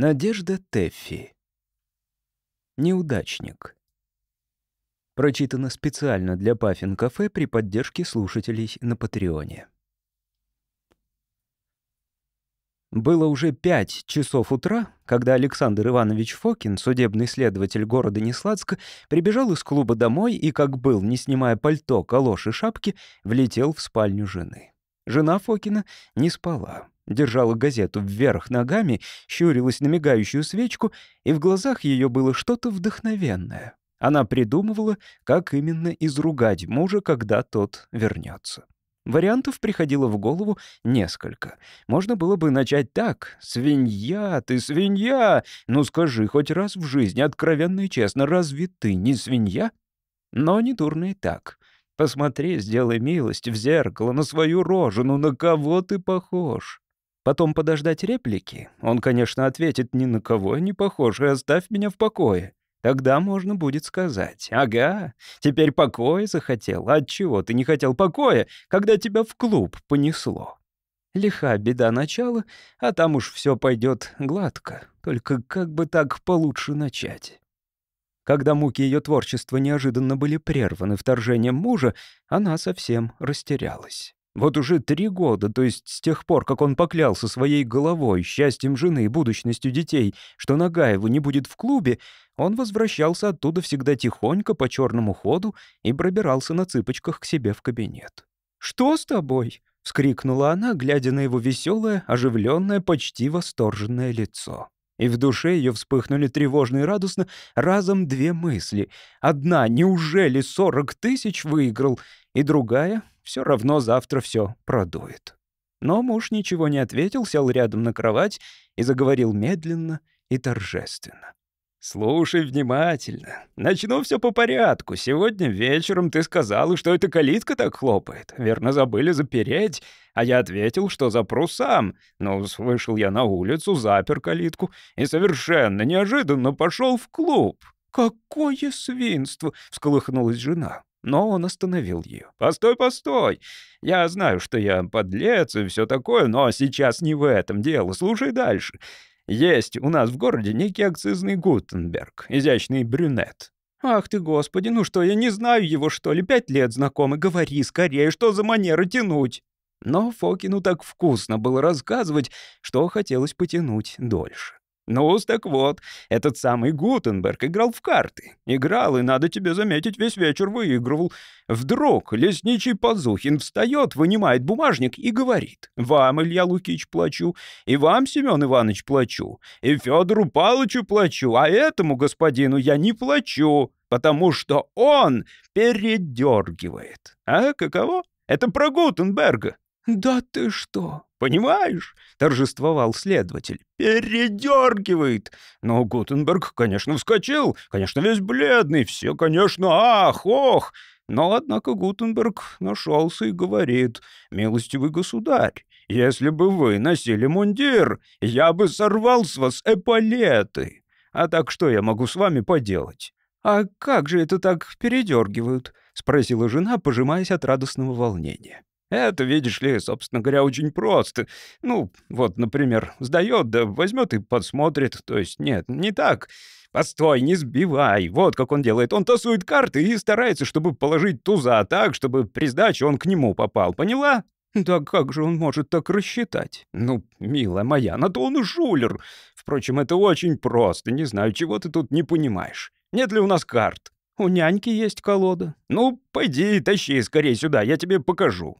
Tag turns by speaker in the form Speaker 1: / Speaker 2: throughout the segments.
Speaker 1: Надежда Теффи. Неудачник. Прочитано специально для Паффин Кафе при поддержке слушателей на Патреоне. Было уже пять часов утра, когда Александр Иванович Фокин, судебный следователь города Несладска, прибежал из клуба домой и, как был, не снимая пальто, калоши, шапки, влетел в спальню жены. Жена Фокина не спала держала газету вверх ногами, щурилась на мигающую свечку, и в глазах ее было что-то вдохновенное. Она придумывала, как именно изругать мужа, когда тот вернется. Вариантов приходило в голову несколько. Можно было бы начать так. «Свинья, ты свинья! Ну скажи хоть раз в жизни, откровенно и честно, разве ты не свинья?» Но не дурно и так. Посмотри, сделай милость в зеркало на свою рожу, ну на кого ты похож? Потом подождать реплики. Он, конечно, ответит ни на кого не похож, и оставь меня в покое. Тогда можно будет сказать, ага, теперь покоя захотел. Отчего ты не хотел покоя, когда тебя в клуб понесло? Лиха беда начала, а там уж все пойдет гладко. Только как бы так получше начать? Когда муки ее творчества неожиданно были прерваны вторжением мужа, она совсем растерялась. Вот уже три года, то есть с тех пор, как он поклялся своей головой, счастьем жены и будущностью детей, что Нагаева не будет в клубе, он возвращался оттуда всегда тихонько по черному ходу и пробирался на цыпочках к себе в кабинет. «Что с тобой?» — вскрикнула она, глядя на его веселое, оживленное, почти восторженное лицо. И в душе ее вспыхнули тревожно и радостно разом две мысли. Одна — неужели сорок тысяч выиграл? И другая все равно завтра все продует. Но муж ничего не ответил, сел рядом на кровать и заговорил медленно и торжественно. «Слушай внимательно. Начну все по порядку. Сегодня вечером ты сказала, что эта калитка так хлопает. Верно, забыли запереть. А я ответил, что запру сам. Но вышел я на улицу, запер калитку и совершенно неожиданно пошел в клуб. «Какое свинство!» — всколыхнулась жена. Но он остановил ее. «Постой, постой! Я знаю, что я подлец и все такое, но сейчас не в этом дело. Слушай дальше. Есть у нас в городе некий акцизный Гутенберг, изящный брюнет. «Ах ты, господи, ну что, я не знаю его, что ли? Пять лет знакомы. Говори скорее, что за манера тянуть?» Но Фокину так вкусно было рассказывать, что хотелось потянуть дольше ну так вот, этот самый Гутенберг играл в карты. Играл, и, надо тебе заметить, весь вечер выигрывал. Вдруг лесничий Пазухин встает, вынимает бумажник и говорит. «Вам, Илья Лукич, плачу, и вам, Семен Иванович, плачу, и Федору Палычу плачу, а этому господину я не плачу, потому что он передергивает». А каково? Это про Гутенберга. «Да ты что?» «Понимаешь?» — торжествовал следователь. «Передергивает!» Но Гутенберг, конечно, вскочил, конечно, весь бледный, все, конечно, ах, ох. Но, однако, Гутенберг нашелся и говорит, «Милостивый государь, если бы вы носили мундир, я бы сорвал с вас эполеты. А так что я могу с вами поделать?» «А как же это так передергивают?» — спросила жена, пожимаясь от радостного волнения. Это, видишь ли, собственно говоря, очень просто. Ну, вот, например, сдает, да возьмет и подсмотрит. То есть, нет, не так. Постой, не сбивай. Вот как он делает. Он тасует карты и старается, чтобы положить туза так, чтобы при сдаче он к нему попал. Поняла? Да как же он может так рассчитать? Ну, милая моя, на то он и шулер. Впрочем, это очень просто. Не знаю, чего ты тут не понимаешь. Нет ли у нас карт? У няньки есть колода. Ну, пойди, тащи скорее сюда, я тебе покажу.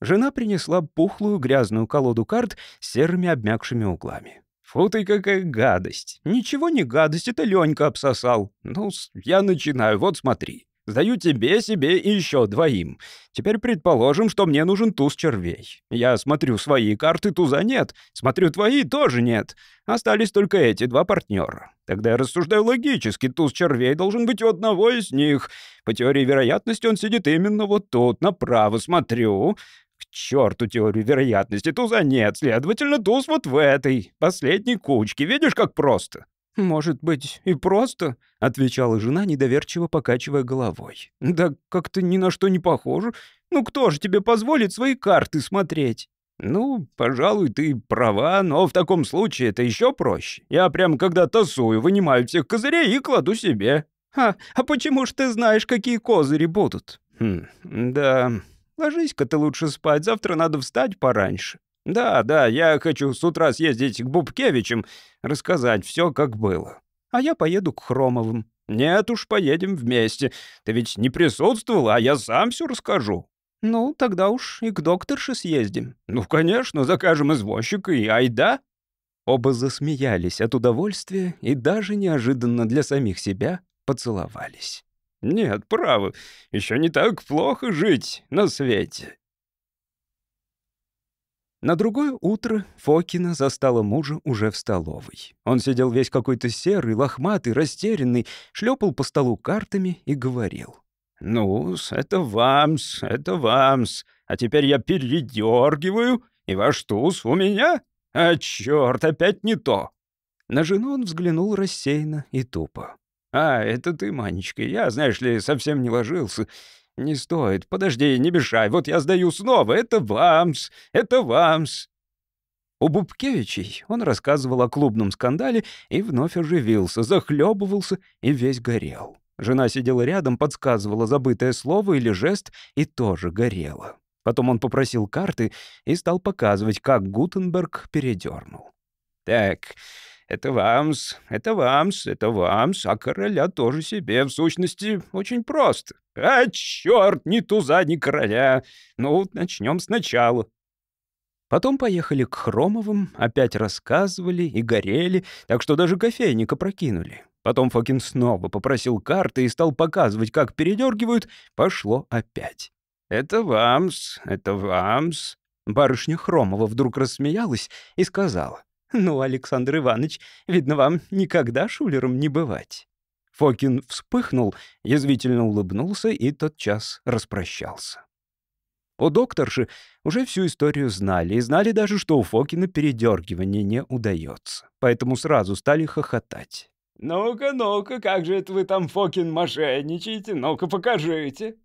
Speaker 1: Жена принесла пухлую грязную колоду карт с серыми обмякшими углами. «Фу ты, какая гадость! Ничего не гадость, это Ленька обсосал. Ну, я начинаю, вот смотри. Сдаю тебе, себе и еще двоим. Теперь предположим, что мне нужен туз червей. Я смотрю свои карты, туза нет. Смотрю твои, тоже нет. Остались только эти два партнера. Тогда я рассуждаю логически. Туз червей должен быть у одного из них. По теории вероятности он сидит именно вот тут, направо. Смотрю. Черту теорию вероятности, туза нет, следовательно, туз вот в этой, последней кучке. Видишь, как просто?» «Может быть, и просто?» — отвечала жена, недоверчиво покачивая головой. «Да как-то ни на что не похоже. Ну кто же тебе позволит свои карты смотреть?» «Ну, пожалуй, ты права, но в таком случае это еще проще. Я прям когда тасую, вынимаю всех козырей и кладу себе». «А, а почему ж ты знаешь, какие козыри будут?» «Хм, да, ложись-ка ты лучше спать, завтра надо встать пораньше». «Да, да, я хочу с утра съездить к Бубкевичам, рассказать все, как было. А я поеду к Хромовым». «Нет уж, поедем вместе. Ты ведь не присутствовал, а я сам все расскажу». «Ну, тогда уж и к докторше съездим». «Ну, конечно, закажем извозчика и айда». Оба засмеялись от удовольствия и даже неожиданно для самих себя поцеловались. «Нет, право, еще не так плохо жить на свете». На другое утро Фокина застала мужа уже в столовой. Он сидел весь какой-то серый, лохматый, растерянный, шлепал по столу картами и говорил. «Ну-с, это вамс, это вамс. А теперь я передергиваю, и ваш туз у меня? А черт, опять не то!» На жену он взглянул рассеянно и тупо. «А, это ты, Манечка, я, знаешь ли, совсем не ложился. Не стоит, подожди, не мешай, вот я сдаю снова, это вамс, это вамс». У Бубкевичей он рассказывал о клубном скандале и вновь оживился, захлебывался и весь горел. Жена сидела рядом, подсказывала забытое слово или жест и тоже горела. Потом он попросил карты и стал показывать, как Гутенберг передернул. «Так, это вамс, это вамс, это вамс, а короля тоже себе, в сущности, очень просто. А, черт, ни туза, ни короля. Ну, начнем сначала». Потом поехали к Хромовым, опять рассказывали и горели, так что даже кофейника прокинули. Потом Фокин снова попросил карты и стал показывать, как передергивают. Пошло опять. «Это вамс, это вамс». Барышня Хромова вдруг рассмеялась и сказала. «Ну, Александр Иванович, видно, вам никогда шулером не бывать». Фокин вспыхнул, язвительно улыбнулся и тотчас распрощался. У докторши уже всю историю знали, и знали даже, что у Фокина передергивание не удается. Поэтому сразу стали хохотать. «Ну-ка, ну-ка, как же это вы там, Фокин, мошенничаете? Ну-ка, покажите!»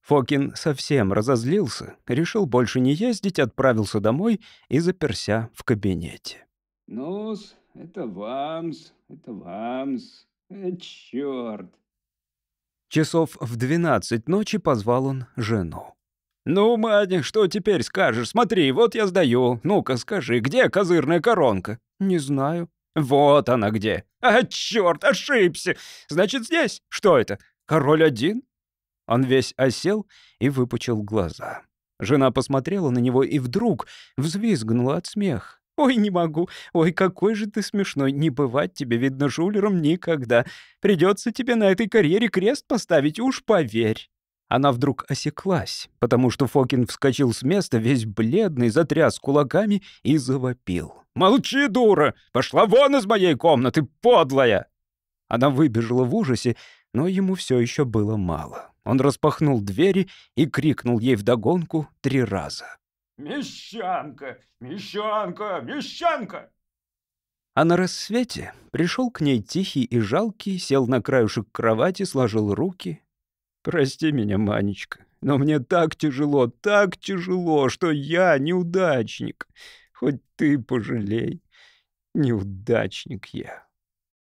Speaker 1: Фокин совсем разозлился, решил больше не ездить, отправился домой и заперся в кабинете. «Ну-с, это вамс, это вамс, э, чёрт!» Часов в двенадцать ночи позвал он жену. «Ну, Маня, что теперь скажешь? Смотри, вот я сдаю. Ну-ка, скажи, где козырная коронка?» «Не знаю». «Вот она где! А, черт, ошибся! Значит, здесь? Что это? Король один?» Он весь осел и выпучил глаза. Жена посмотрела на него и вдруг взвизгнула от смеха. «Ой, не могу. Ой, какой же ты смешной. Не бывать тебе, видно, жулером никогда. Придется тебе на этой карьере крест поставить, уж поверь». Она вдруг осеклась, потому что Фокин вскочил с места, весь бледный, затряс кулаками и завопил. «Молчи, дура! Пошла вон из моей комнаты, подлая!» Она выбежала в ужасе, но ему все еще было мало. Он распахнул двери и крикнул ей вдогонку три раза. «Мещанка! Мещанка! Мещанка!» А на рассвете пришел к ней тихий и жалкий, сел на краюшек кровати, сложил руки, Прости меня, Манечка, но мне так тяжело, так тяжело, что я неудачник. Хоть ты пожалей, неудачник я.